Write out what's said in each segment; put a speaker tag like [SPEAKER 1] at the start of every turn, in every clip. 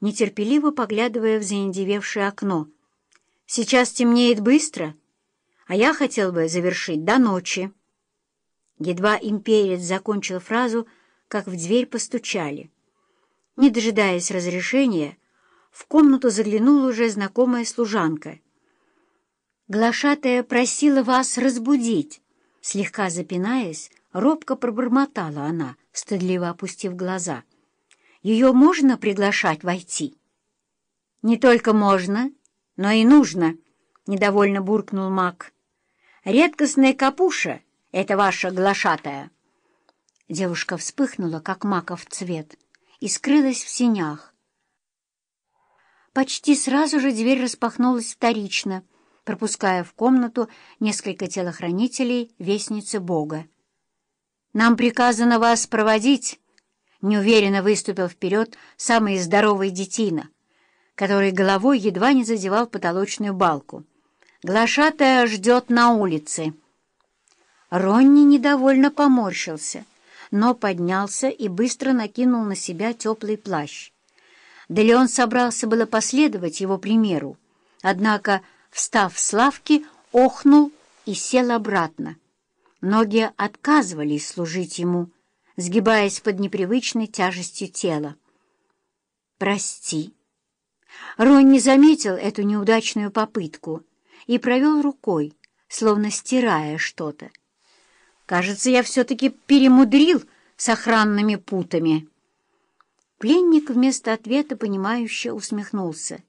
[SPEAKER 1] нетерпеливо поглядывая в заиндевевшее окно. «Сейчас темнеет быстро, а я хотел бы завершить до ночи». Едва имперец закончил фразу, как в дверь постучали. Не дожидаясь разрешения, в комнату заглянула уже знакомая служанка. «Глашатая просила вас разбудить», — слегка запинаясь, робко пробормотала она, стыдливо опустив глаза. «Ее можно приглашать войти?» «Не только можно, но и нужно», — недовольно буркнул маг. «Редкостная капуша — это ваша глашатая». Девушка вспыхнула, как маков цвет, и скрылась в синях. Почти сразу же дверь распахнулась вторично, пропуская в комнату несколько телохранителей Вестницы Бога. «Нам приказано вас проводить», — неуверенно выступил вперед самый здоровый детина, который головой едва не задевал потолочную балку. «Глашатая ждет на улице». Ронни недовольно поморщился, но поднялся и быстро накинул на себя теплый плащ. Да Леон собрался было последовать его примеру, однако, встав с лавки, охнул и сел обратно. Ноги отказывались служить ему, сгибаясь под непривычной тяжестью тела. «Прости». Рон не заметил эту неудачную попытку и провел рукой, словно стирая что-то. «Кажется, я все-таки перемудрил с охранными путами». Пленник вместо ответа понимающе усмехнулся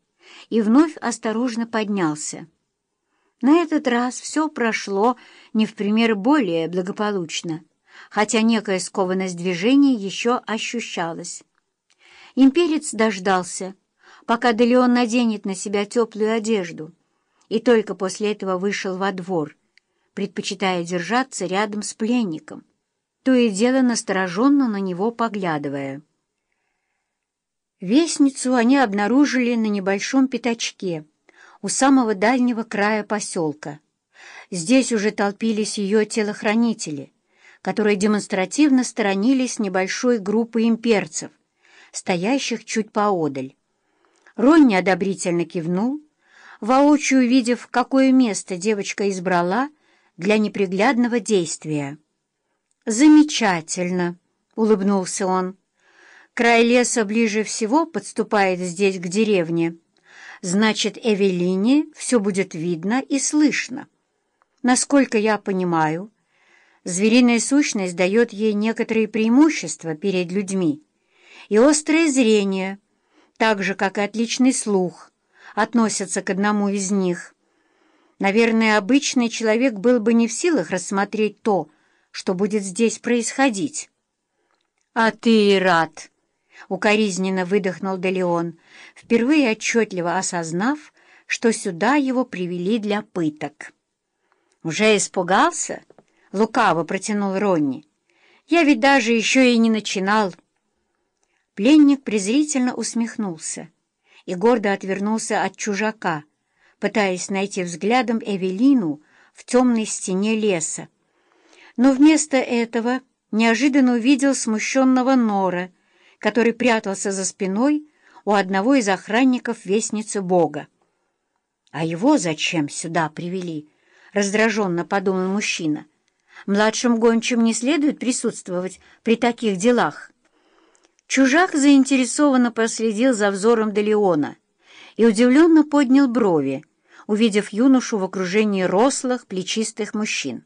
[SPEAKER 1] и вновь осторожно поднялся. На этот раз все прошло не в пример более благополучно, хотя некая скованность движения еще ощущалась. Имперец дождался, пока Делеон наденет на себя теплую одежду, и только после этого вышел во двор, предпочитая держаться рядом с пленником, то и дело настороженно на него поглядывая. Вестницу они обнаружили на небольшом пятачке, у самого дальнего края поселка. Здесь уже толпились ее телохранители, которые демонстративно сторонились небольшой группы имперцев, стоящих чуть поодаль. Ронни одобрительно кивнул, воочию увидев, какое место девочка избрала для неприглядного действия. «Замечательно!» — улыбнулся он. «Край леса ближе всего подступает здесь к деревне». Значит, Эвелине все будет видно и слышно. Насколько я понимаю, звериная сущность дает ей некоторые преимущества перед людьми, и острое зрение, так же, как и отличный слух, относятся к одному из них. Наверное, обычный человек был бы не в силах рассмотреть то, что будет здесь происходить. «А ты рад!» — укоризненно выдохнул Делеон, впервые отчетливо осознав, что сюда его привели для пыток. «Уже испугался?» — лукаво протянул Ронни. «Я ведь даже еще и не начинал». Пленник презрительно усмехнулся и гордо отвернулся от чужака, пытаясь найти взглядом Эвелину в темной стене леса. Но вместо этого неожиданно увидел смущенного Нора — который прятался за спиной у одного из охранников Вестницы Бога. «А его зачем сюда привели?» — раздраженно подумал мужчина. «Младшим гончим не следует присутствовать при таких делах». Чужак заинтересованно проследил за взором Делеона и удивленно поднял брови, увидев юношу в окружении рослых, плечистых мужчин.